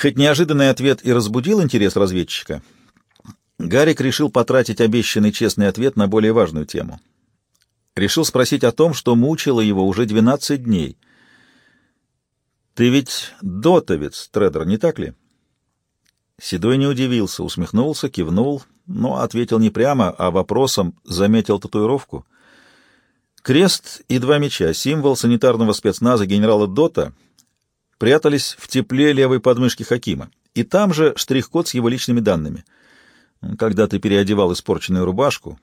Хоть неожиданный ответ и разбудил интерес разведчика, Гарик решил потратить обещанный честный ответ на более важную тему. Решил спросить о том, что мучило его уже 12 дней. «Ты ведь дотовец, трейдер, не так ли?» Седой не удивился, усмехнулся, кивнул, но ответил не прямо, а вопросом заметил татуировку. Крест и два меча, символ санитарного спецназа генерала Дота, прятались в тепле левой подмышки Хакима, и там же штрих-код с его личными данными. Когда ты переодевал испорченную рубашку,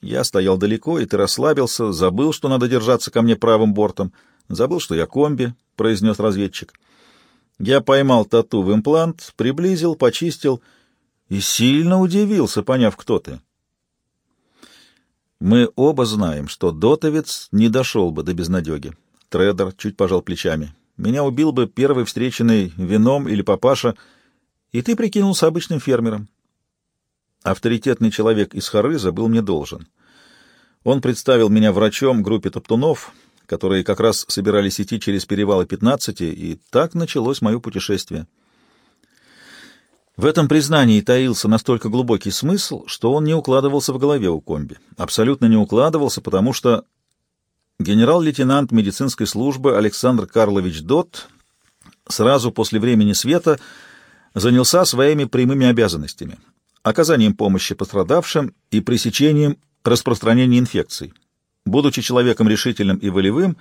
я стоял далеко, и ты расслабился, забыл, что надо держаться ко мне правым бортом, забыл, что я комби, — произнес разведчик. Я поймал тату в имплант, приблизил, почистил и сильно удивился, поняв, кто ты. Мы оба знаем, что дотовец не дошел бы до безнадеги. Тредер чуть пожал плечами. Меня убил бы первый встреченный вином или папаша, и ты прикинулся обычным фермером. Авторитетный человек из Харыза был мне должен. Он представил меня врачом группе топтунов, которые как раз собирались идти через перевалы 15, и так началось мое путешествие. В этом признании таился настолько глубокий смысл, что он не укладывался в голове у комби. Абсолютно не укладывался, потому что генерал-лейтенант медицинской службы Александр Карлович Дот сразу после времени света занялся своими прямыми обязанностями — оказанием помощи пострадавшим и пресечением распространения инфекций. Будучи человеком решительным и волевым,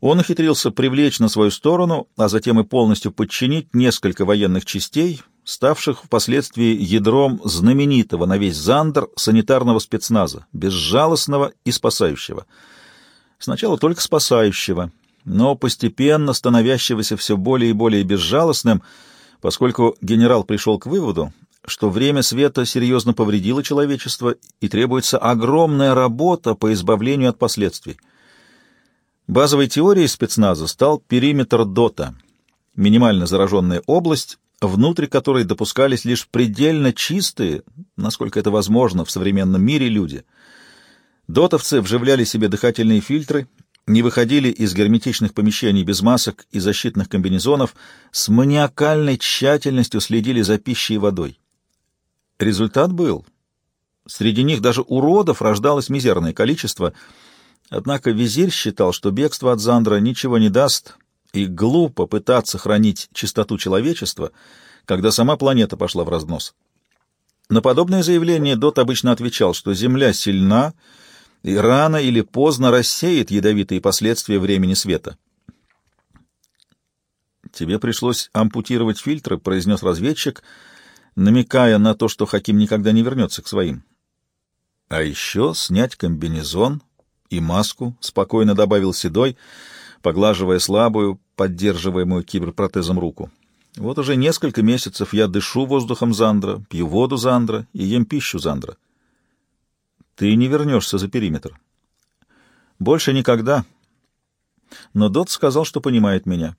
он ухитрился привлечь на свою сторону, а затем и полностью подчинить несколько военных частей, ставших впоследствии ядром знаменитого на весь Зандер санитарного спецназа, безжалостного и спасающего. Сначала только спасающего, но постепенно становящегося все более и более безжалостным, поскольку генерал пришел к выводу, что время света серьезно повредило человечество и требуется огромная работа по избавлению от последствий. Базовой теорией спецназа стал периметр ДОТа, минимально зараженная область, внутрь которой допускались лишь предельно чистые, насколько это возможно в современном мире, люди. Дотовцы вживляли себе дыхательные фильтры, не выходили из герметичных помещений без масок и защитных комбинезонов, с маниакальной тщательностью следили за пищей и водой. Результат был. Среди них даже уродов рождалось мизерное количество, однако визирь считал, что бегство от Зандра ничего не даст, и глупо пытаться хранить чистоту человечества, когда сама планета пошла в разнос. На подобное заявление Дот обычно отвечал, что Земля сильна и рано или поздно рассеет ядовитые последствия времени света. «Тебе пришлось ампутировать фильтры», — произнес разведчик, — намекая на то, что Хаким никогда не вернется к своим. А еще снять комбинезон и маску, спокойно добавил Седой, поглаживая слабую, поддерживаемую киберпротезом руку. Вот уже несколько месяцев я дышу воздухом Зандра, пью воду Зандра и ем пищу Зандра. Ты не вернешься за периметр. Больше никогда. Но Дот сказал, что понимает меня.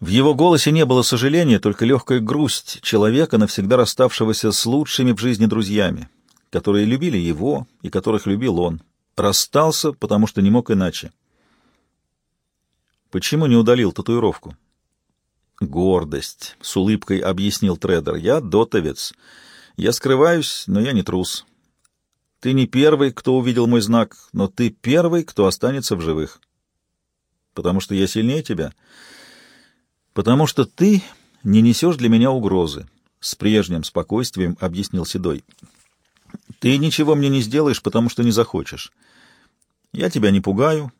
В его голосе не было сожаления, только легкая грусть человека, навсегда расставшегося с лучшими в жизни друзьями, которые любили его и которых любил он. Расстался, потому что не мог иначе. Почему не удалил татуировку? Гордость, — с улыбкой объяснил трейдер. Я дотовец. Я скрываюсь, но я не трус. Ты не первый, кто увидел мой знак, но ты первый, кто останется в живых. Потому что я сильнее тебя — «Потому что ты не несешь для меня угрозы», — с прежним спокойствием объяснил Седой. «Ты ничего мне не сделаешь, потому что не захочешь. Я тебя не пугаю,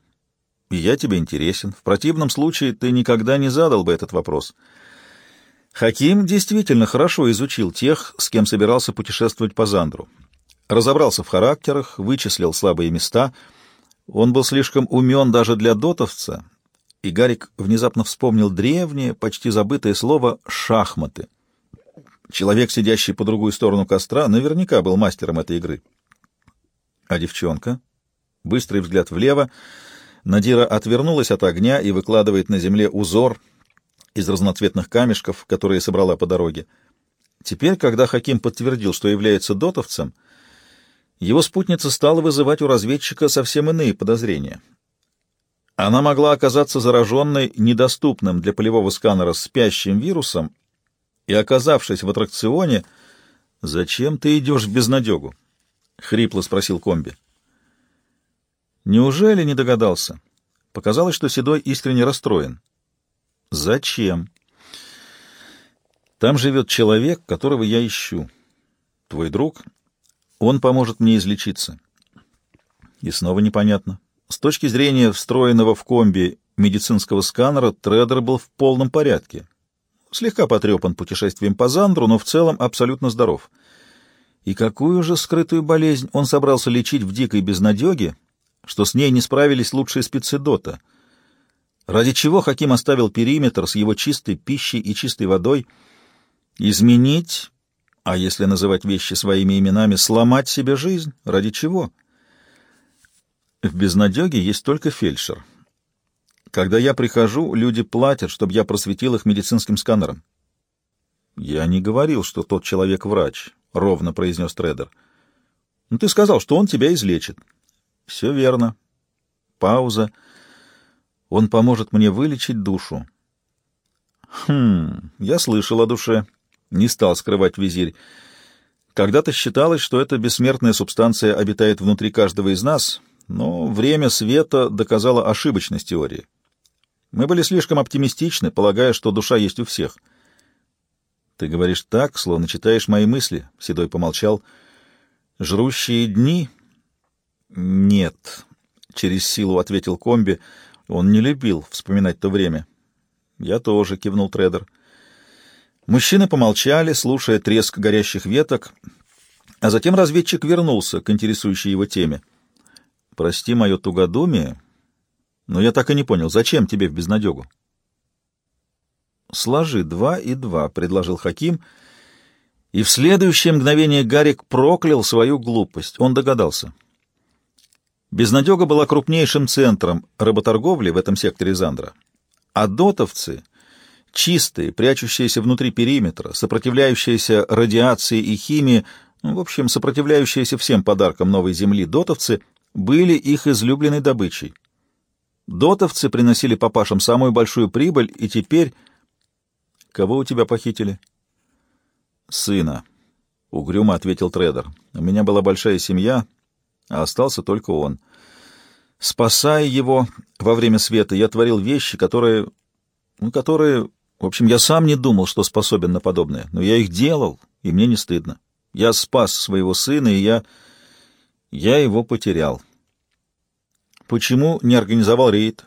и я тебе интересен. В противном случае ты никогда не задал бы этот вопрос». Хаким действительно хорошо изучил тех, с кем собирался путешествовать по Зандру. Разобрался в характерах, вычислил слабые места. Он был слишком умен даже для дотовца и Гарик внезапно вспомнил древнее, почти забытое слово «шахматы». Человек, сидящий по другую сторону костра, наверняка был мастером этой игры. А девчонка? Быстрый взгляд влево. Надира отвернулась от огня и выкладывает на земле узор из разноцветных камешков, которые собрала по дороге. Теперь, когда Хаким подтвердил, что является дотовцем, его спутница стала вызывать у разведчика совсем иные подозрения — Она могла оказаться зараженной недоступным для полевого сканера спящим вирусом, и, оказавшись в аттракционе, «Зачем ты идешь в безнадегу?» — хрипло спросил комби. «Неужели не догадался?» Показалось, что Седой искренне расстроен. «Зачем?» «Там живет человек, которого я ищу. Твой друг. Он поможет мне излечиться». И снова непонятно. С точки зрения встроенного в комби медицинского сканера, Тредер был в полном порядке. Слегка потрепан путешествием по Зандру, но в целом абсолютно здоров. И какую же скрытую болезнь он собрался лечить в дикой безнадеге, что с ней не справились лучшие спецы Дота? Ради чего Хаким оставил периметр с его чистой пищей и чистой водой? Изменить, а если называть вещи своими именами, сломать себе жизнь? Ради чего? В безнадеге есть только фельдшер. Когда я прихожу, люди платят, чтобы я просветил их медицинским сканером. Я не говорил, что тот человек врач, — ровно произнес трейдер. Ну, ты сказал, что он тебя излечит. Все верно. Пауза. Он поможет мне вылечить душу. Хм, я слышал о душе. Не стал скрывать визирь. Когда-то считалось, что эта бессмертная субстанция обитает внутри каждого из нас, но время света доказало ошибочность теории. Мы были слишком оптимистичны, полагая, что душа есть у всех. Ты говоришь так, словно читаешь мои мысли, — Седой помолчал. Жрущие дни? Нет, — через силу ответил комби. Он не любил вспоминать то время. Я тоже, — кивнул трейдер. Мужчины помолчали, слушая треск горящих веток, а затем разведчик вернулся к интересующей его теме. «Прости мое тугодумие, но я так и не понял, зачем тебе в безнадегу? Сложи два и два, предложил Хаким, и в следующее мгновение Гарик проклял свою глупость. Он догадался. Безнадега была крупнейшим центром работорговли в этом секторе Зандра. А дотовцы, чистые, прячущиеся внутри периметра, сопротивляющиеся радиации и химии, ну, в общем, сопротивляющиеся всем подаркам новой земли дотовцы, были их излюбленной добычей. Дотовцы приносили папашам самую большую прибыль, и теперь... Кого у тебя похитили? Сына, — угрюмо ответил трейдер. У меня была большая семья, а остался только он. Спасая его во время света, я творил вещи, которые... Ну, которые... В общем, я сам не думал, что способен на подобное, но я их делал, и мне не стыдно. Я спас своего сына, и я... Я его потерял. «Почему не организовал рейд?»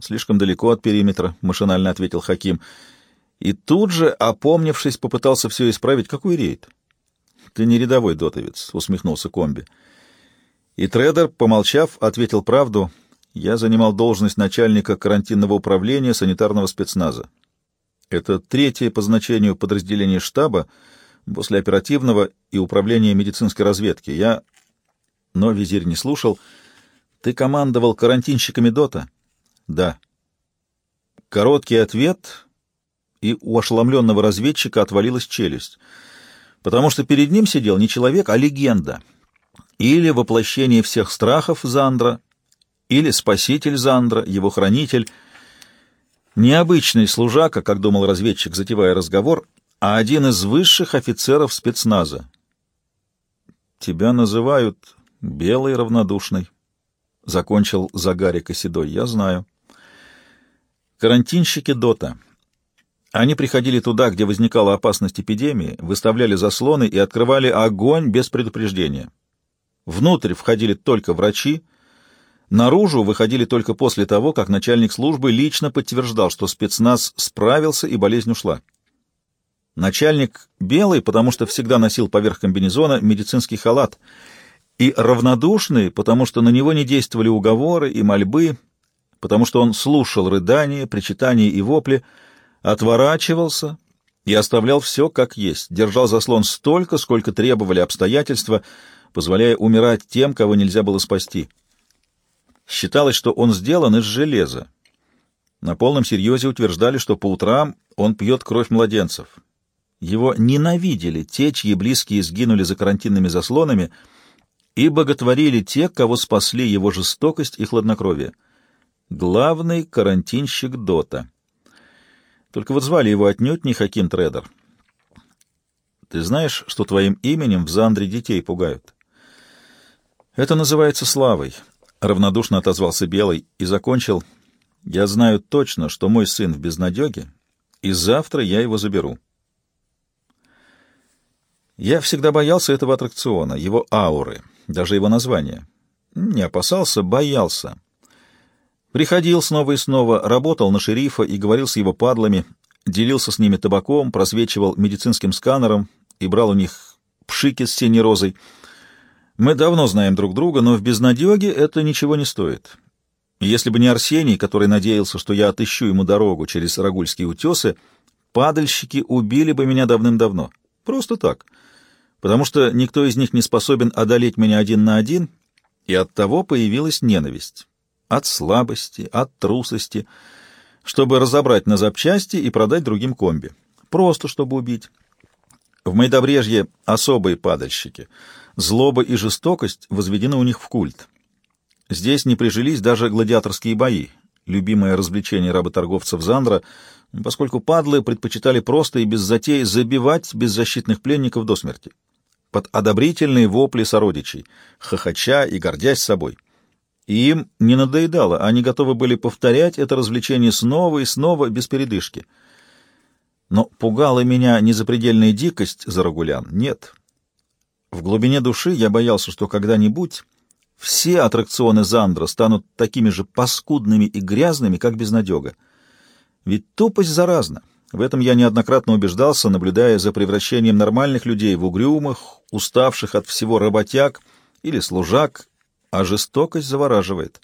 «Слишком далеко от периметра», — машинально ответил Хаким. И тут же, опомнившись, попытался все исправить. «Какой рейд?» «Ты не рядовой дотовец», — усмехнулся комби. И трейдер, помолчав, ответил правду. «Я занимал должность начальника карантинного управления санитарного спецназа. Это третье по значению подразделение штаба после оперативного и управления медицинской разведки. Я...» Но визирь не слушал — ты командовал карантинщиками Дота? Да. Короткий ответ, и у ошеломленного разведчика отвалилась челюсть, потому что перед ним сидел не человек, а легенда. Или воплощение всех страхов Зандра, или спаситель Зандра, его хранитель. Необычный служака, как думал разведчик, затевая разговор, а один из высших офицеров спецназа. Тебя называют белый равнодушный. — закончил Загарик Седой. — Я знаю. Карантинщики Дота. Они приходили туда, где возникала опасность эпидемии, выставляли заслоны и открывали огонь без предупреждения. Внутрь входили только врачи, наружу выходили только после того, как начальник службы лично подтверждал, что спецназ справился и болезнь ушла. Начальник белый, потому что всегда носил поверх комбинезона медицинский халат — и равнодушный, потому что на него не действовали уговоры и мольбы, потому что он слушал рыдания, причитания и вопли, отворачивался и оставлял все как есть, держал заслон столько, сколько требовали обстоятельства, позволяя умирать тем, кого нельзя было спасти. Считалось, что он сделан из железа. На полном серьезе утверждали, что по утрам он пьет кровь младенцев. Его ненавидели те, чьи близкие сгинули за карантинными заслонами — и боготворили те, кого спасли его жестокость и хладнокровие. Главный карантинщик Дота. Только вот звали его отнюдь не Хаким Тредер. Ты знаешь, что твоим именем в Зандре детей пугают? Это называется славой, — равнодушно отозвался Белый и закончил. Я знаю точно, что мой сын в безнадеге, и завтра я его заберу. Я всегда боялся этого аттракциона, его ауры, даже его названия. Не опасался, боялся. Приходил снова и снова, работал на шерифа и говорил с его падлами, делился с ними табаком, просвечивал медицинским сканером и брал у них пшики с синей розой. Мы давно знаем друг друга, но в безнадеге это ничего не стоит. Если бы не Арсений, который надеялся, что я отыщу ему дорогу через Рагульские утесы, падальщики убили бы меня давным-давно. Просто так. Потому что никто из них не способен одолеть меня один на один, и от того появилась ненависть. От слабости, от трусости, чтобы разобрать на запчасти и продать другим комби. Просто чтобы убить. В Майдобрежье особые падальщики. Злоба и жестокость возведены у них в культ. Здесь не прижились даже гладиаторские бои, любимое развлечение работорговцев Зандра, поскольку падлы предпочитали просто и без затей забивать беззащитных пленников до смерти. Под одобрительные вопли сородичей, хохоча и гордясь собой. И им не надоедало, они готовы были повторять это развлечение снова и снова, без передышки. Но пугала меня не запредельная дикость Зарагулян, нет. В глубине души я боялся, что когда-нибудь все аттракционы Зандра станут такими же паскудными и грязными, как безнадега. Ведь тупость заразна. В этом я неоднократно убеждался, наблюдая за превращением нормальных людей в угрюмых, уставших от всего работяг или служак, а жестокость завораживает.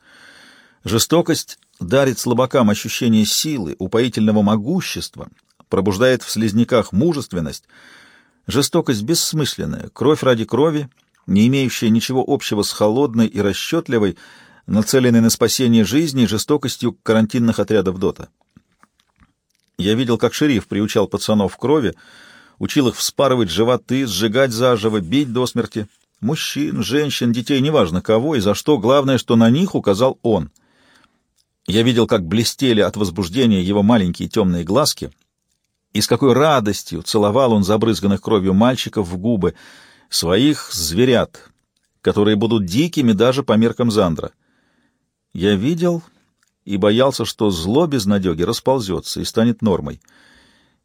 Жестокость дарит слабакам ощущение силы, упоительного могущества, пробуждает в слизняках мужественность. Жестокость бессмысленная, кровь ради крови, не имеющая ничего общего с холодной и расчетливой, нацеленной на спасение жизни жестокостью карантинных отрядов ДОТа. Я видел, как шериф приучал пацанов в крови, учил их вспарывать животы, сжигать заживо, бить до смерти. Мужчин, женщин, детей, неважно кого и за что, главное, что на них указал он. Я видел, как блестели от возбуждения его маленькие темные глазки, и с какой радостью целовал он забрызганных кровью мальчиков в губы, своих зверят, которые будут дикими даже по меркам Зандра. Я видел и боялся, что зло безнадеги расползется и станет нормой.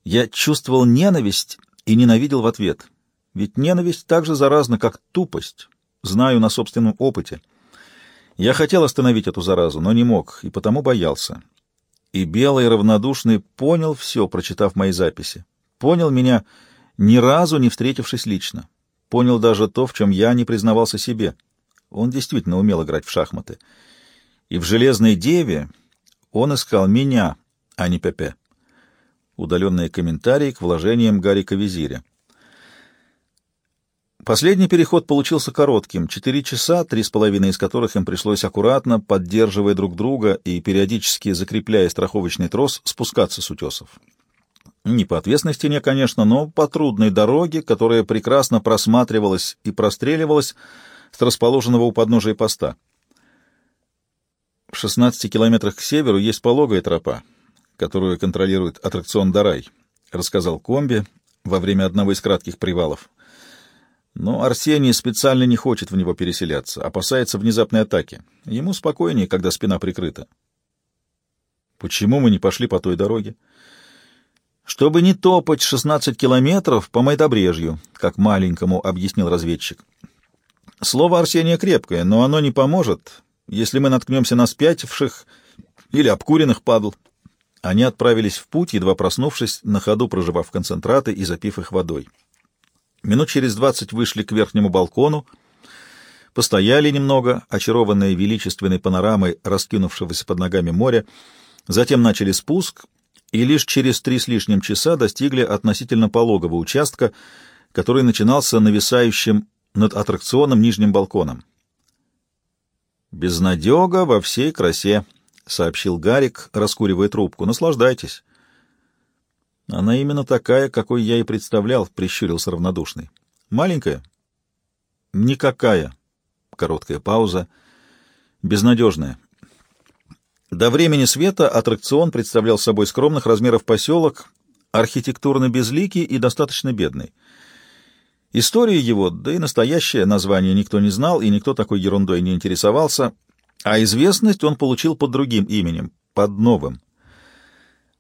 Я чувствовал ненависть и ненавидел в ответ — ведь ненависть так же заразна, как тупость. Знаю на собственном опыте. Я хотел остановить эту заразу, но не мог, и потому боялся. И белый равнодушный понял все, прочитав мои записи. Понял меня, ни разу не встретившись лично. Понял даже то, в чем я не признавался себе. Он действительно умел играть в шахматы. И в «Железной деве» он искал меня, а не Пепе. Удаленные комментарии к вложениям Гарика Визиря. Последний переход получился коротким — четыре часа, три с половиной из которых им пришлось аккуратно, поддерживая друг друга и периодически закрепляя страховочный трос, спускаться с утесов. Не по отвесной стене, конечно, но по трудной дороге, которая прекрасно просматривалась и простреливалась с расположенного у подножия поста. В 16 километрах к северу есть пологая тропа, которую контролирует аттракцион «Дарай», — рассказал Комби во время одного из кратких привалов. Но Арсений специально не хочет в него переселяться, опасается внезапной атаки. Ему спокойнее, когда спина прикрыта. Почему мы не пошли по той дороге? Чтобы не топать 16 километров по Майдобрежью, как маленькому объяснил разведчик. Слово Арсения крепкое, но оно не поможет, если мы наткнемся на спятивших или обкуренных падл. Они отправились в путь, едва проснувшись, на ходу проживав концентраты и запив их водой. Минут через двадцать вышли к верхнему балкону, постояли немного, очарованные величественной панорамой раскинувшегося под ногами моря, затем начали спуск и лишь через три с лишним часа достигли относительно пологого участка, который начинался нависающим над аттракционом нижним балконом. «Безнадега во всей красе», — сообщил Гарик, раскуривая трубку. «Наслаждайтесь». Она именно такая, какой я и представлял, — прищурился равнодушный. Маленькая? Никакая. Короткая пауза. Безнадежная. До времени света аттракцион представлял собой скромных размеров поселок, архитектурно безликий и достаточно бедный. Историю его, да и настоящее название никто не знал, и никто такой ерундой не интересовался, а известность он получил под другим именем, под новым.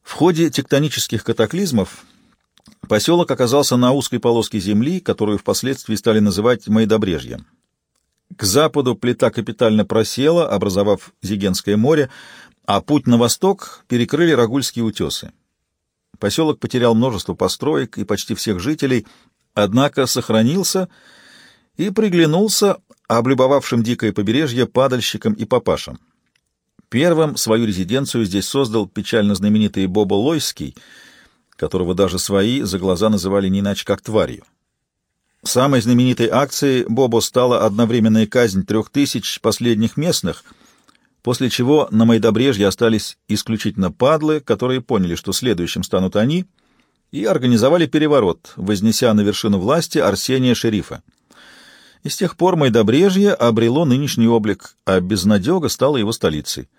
В ходе тектонических катаклизмов поселок оказался на узкой полоске земли, которую впоследствии стали называть Майдобрежьем. К западу плита капитально просела, образовав Зигенское море, а путь на восток перекрыли Рагульские утесы. Поселок потерял множество построек и почти всех жителей, однако сохранился и приглянулся облюбовавшим дикое побережье падальщикам и папашам. Первым свою резиденцию здесь создал печально знаменитый Боба Лойский, которого даже свои за глаза называли не иначе как тварью. Самой знаменитой акцией Бобо стала одновременная казнь трех тысяч последних местных, после чего на Майдобрежье остались исключительно падлы, которые поняли, что следующим станут они, и организовали переворот, вознеся на вершину власти Арсения Шерифа. И с тех пор Майдобрежье обрело нынешний облик, а Безнадега стала его столицей.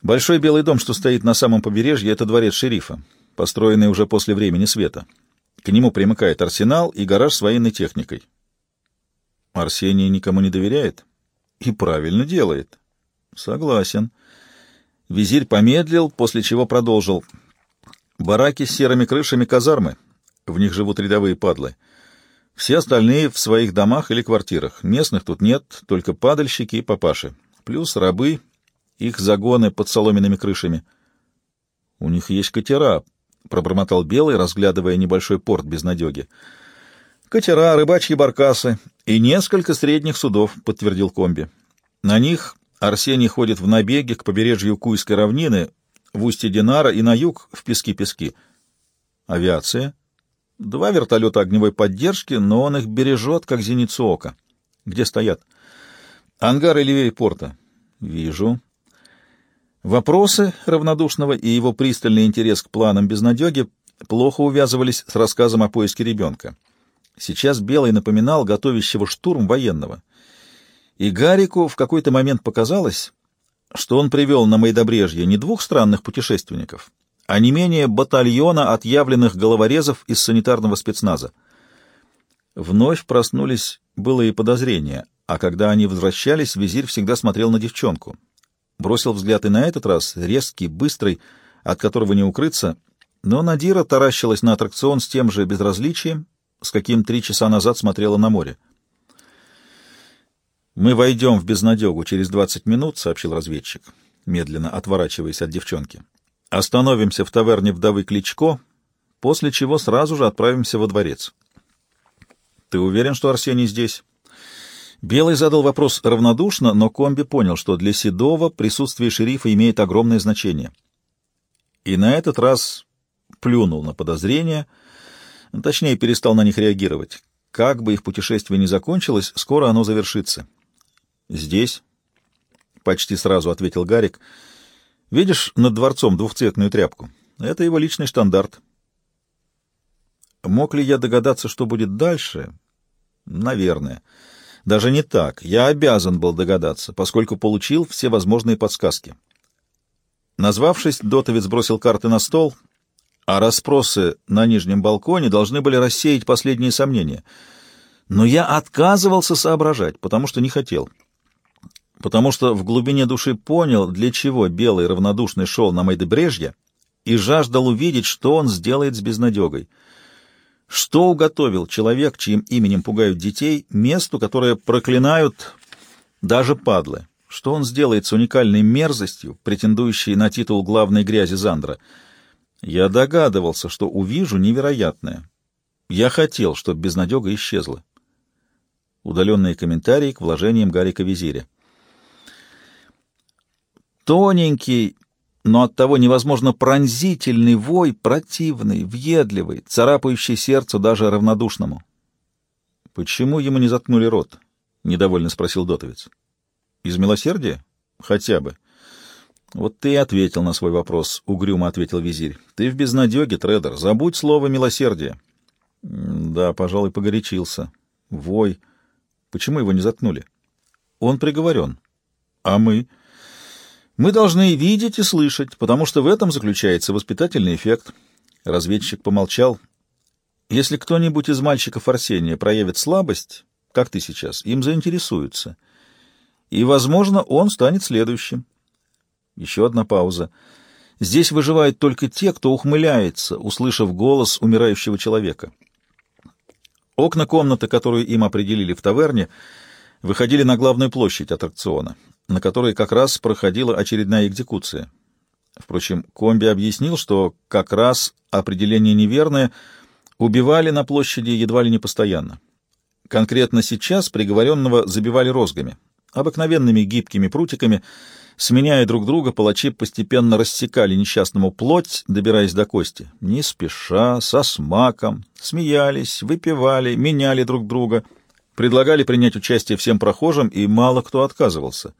Большой белый дом, что стоит на самом побережье, — это дворец шерифа, построенный уже после времени света. К нему примыкает арсенал и гараж с военной техникой. Арсений никому не доверяет? И правильно делает. Согласен. Визирь помедлил, после чего продолжил. Бараки с серыми крышами казармы. В них живут рядовые падлы. Все остальные в своих домах или квартирах. Местных тут нет, только падальщики и папаши. Плюс рабы, их загоны под соломенными крышами. У них есть катера, — пробормотал Белый, разглядывая небольшой порт без надеги. «Катера, рыбачьи баркасы и несколько средних судов», — подтвердил комби. «На них Арсений ходит в набеге к побережью Куйской равнины, в устье Динара и на юг, в Пески-Пески. Авиация. Два вертолета огневой поддержки, но он их бережет, как зеницу ока. Где стоят? Ангары левее порта. Вижу. Вопросы равнодушного и его пристальный интерес к планам безнадеги плохо увязывались с рассказом о поиске ребенка. Сейчас Белый напоминал готовящего штурм военного. И Гарику в какой-то момент показалось, что он привел на Майдобрежье не двух странных путешественников, а не менее батальона отъявленных головорезов из санитарного спецназа. Вновь проснулись былые подозрения, а когда они возвращались, визирь всегда смотрел на девчонку — бросил взгляд и на этот раз, резкий, быстрый, от которого не укрыться, но Надира таращилась на аттракцион с тем же безразличием, с каким три часа назад смотрела на море. «Мы войдем в безнадегу через двадцать минут», — сообщил разведчик, медленно отворачиваясь от девчонки. «Остановимся в таверне вдовы Кличко, после чего сразу же отправимся во дворец». «Ты уверен, что Арсений здесь?» Белый задал вопрос равнодушно, но Комби понял, что для Седова присутствие шерифа имеет огромное значение. И на этот раз плюнул на подозрения, точнее, перестал на них реагировать. Как бы их путешествие ни закончилось, скоро оно завершится. «Здесь», — почти сразу ответил Гарик, — «видишь над дворцом двухцветную тряпку? Это его личный стандарт». Мог ли я догадаться, что будет дальше? Наверное. Даже не так. Я обязан был догадаться, поскольку получил все возможные подсказки. Назвавшись, Дотовец бросил карты на стол, а расспросы на нижнем балконе должны были рассеять последние сомнения. Но я отказывался соображать, потому что не хотел. Потому что в глубине души понял, для чего Белый равнодушный шел на Майдебрежье и жаждал увидеть, что он сделает с безнадегой — что уготовил человек, чьим именем пугают детей, месту, которое проклинают даже падлы? Что он сделает с уникальной мерзостью, претендующей на титул главной грязи Зандра? Я догадывался, что увижу невероятное. Я хотел, чтобы безнадега исчезла. Удаленные комментарии к вложениям Гарика Визиря. Тоненький, но оттого невозможно пронзительный вой, противный, въедливый, царапающий сердце даже равнодушному. — Почему ему не заткнули рот? — недовольно спросил Дотовец. — Из милосердия? Хотя бы. — Вот ты и ответил на свой вопрос, — угрюмо ответил визирь. — Ты в безнадеге, трейдер, забудь слово «милосердие». — Да, пожалуй, погорячился. Вой. Почему его не заткнули? — Он приговорен. — А мы? — Мы должны видеть и слышать, потому что в этом заключается воспитательный эффект. Разведчик помолчал. Если кто-нибудь из мальчиков Арсения проявит слабость, как ты сейчас, им заинтересуются. И, возможно, он станет следующим. Еще одна пауза. Здесь выживают только те, кто ухмыляется, услышав голос умирающего человека. Окна комнаты, которую им определили в таверне, выходили на главную площадь аттракциона, на которой как раз проходила очередная экзекуция. Впрочем, Комби объяснил, что как раз определение неверное, убивали на площади едва ли не постоянно. Конкретно сейчас приговоренного забивали розгами, обыкновенными гибкими прутиками, Сменяя друг друга, палачи постепенно рассекали несчастному плоть, добираясь до кости. Не спеша, со смаком, смеялись, выпивали, меняли друг друга, предлагали принять участие всем прохожим, и мало кто отказывался.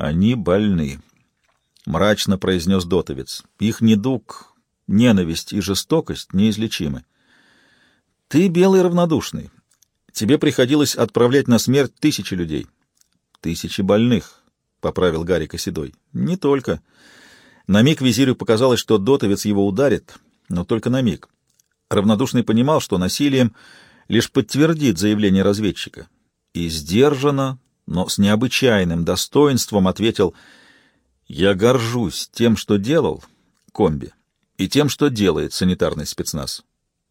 «Они больны», — мрачно произнес Дотовец. «Их недуг, ненависть и жестокость неизлечимы. Ты белый равнодушный. Тебе приходилось отправлять на смерть тысячи людей. Тысячи больных, — поправил Гарика Седой. — Не только. На миг визирю показалось, что дотовец его ударит, но только на миг. Равнодушный понимал, что насилием лишь подтвердит заявление разведчика. И сдержанно, но с необычайным достоинством ответил «Я горжусь тем, что делал, комби, и тем, что делает санитарный спецназ.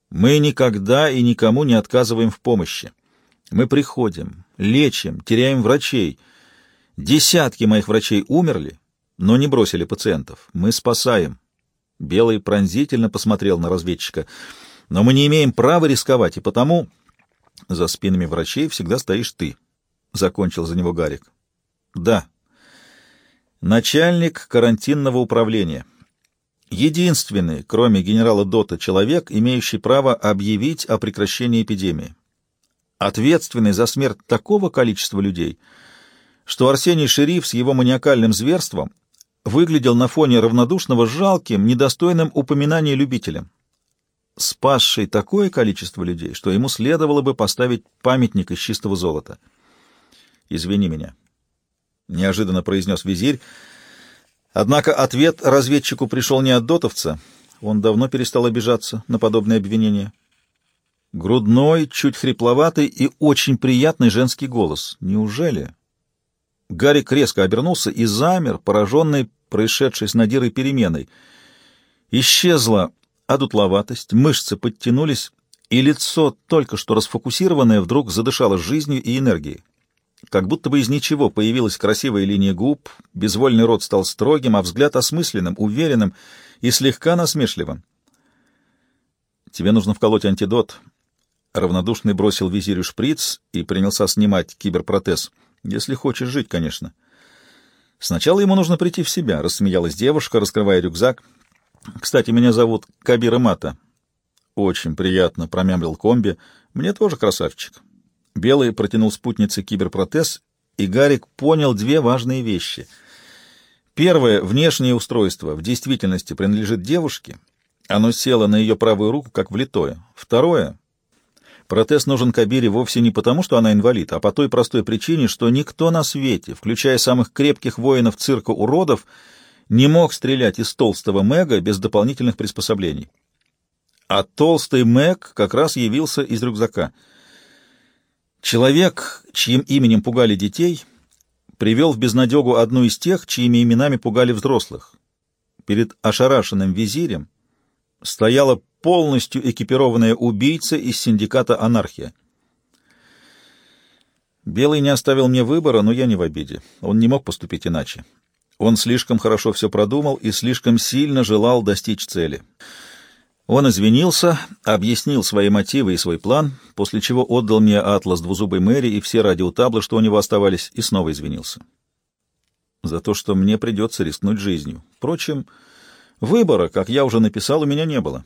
Мы никогда и никому не отказываем в помощи. Мы приходим, лечим, теряем врачей — Десятки моих врачей умерли, но не бросили пациентов. Мы спасаем. Белый пронзительно посмотрел на разведчика. Но мы не имеем права рисковать, и потому за спинами врачей всегда стоишь ты. Закончил за него Гарик. Да. Начальник карантинного управления. Единственный, кроме генерала Дота, человек, имеющий право объявить о прекращении эпидемии. Ответственный за смерть такого количества людей — что Арсений Шериф с его маниакальным зверством выглядел на фоне равнодушного жалким, недостойным упоминания любителем, спасший такое количество людей, что ему следовало бы поставить памятник из чистого золота. «Извини меня», — неожиданно произнес визирь. Однако ответ разведчику пришел не от дотовца, он давно перестал обижаться на подобные обвинения. Грудной, чуть хрипловатый и очень приятный женский голос. Неужели? Гарик резко обернулся и замер, пораженный происшедшей с Надирой переменой. Исчезла одутловатость, мышцы подтянулись, и лицо, только что расфокусированное, вдруг задышало жизнью и энергией. Как будто бы из ничего появилась красивая линия губ, безвольный рот стал строгим, а взгляд осмысленным, уверенным и слегка насмешливым. «Тебе нужно вколоть антидот». Равнодушный бросил визирю шприц и принялся снимать киберпротез — если хочешь жить, конечно. Сначала ему нужно прийти в себя, — рассмеялась девушка, раскрывая рюкзак. Кстати, меня зовут Кабира Мата. Очень приятно, — промямлил комби. Мне тоже красавчик. Белый протянул спутнице киберпротез, и Гарик понял две важные вещи. Первое — внешнее устройство в действительности принадлежит девушке. Оно село на ее правую руку, как влитое. Второе Протез нужен Кабире вовсе не потому, что она инвалид, а по той простой причине, что никто на свете, включая самых крепких воинов цирка уродов, не мог стрелять из толстого Мэга без дополнительных приспособлений. А толстый Мэг как раз явился из рюкзака. Человек, чьим именем пугали детей, привел в безнадегу одну из тех, чьими именами пугали взрослых. Перед ошарашенным визирем стояла полностью экипированная убийца из синдиката «Анархия». Белый не оставил мне выбора, но я не в обиде. Он не мог поступить иначе. Он слишком хорошо все продумал и слишком сильно желал достичь цели. Он извинился, объяснил свои мотивы и свой план, после чего отдал мне атлас двузубой Мэри и все радиотаблы, что у него оставались, и снова извинился. За то, что мне придется рискнуть жизнью. Впрочем, выбора, как я уже написал, у меня не было.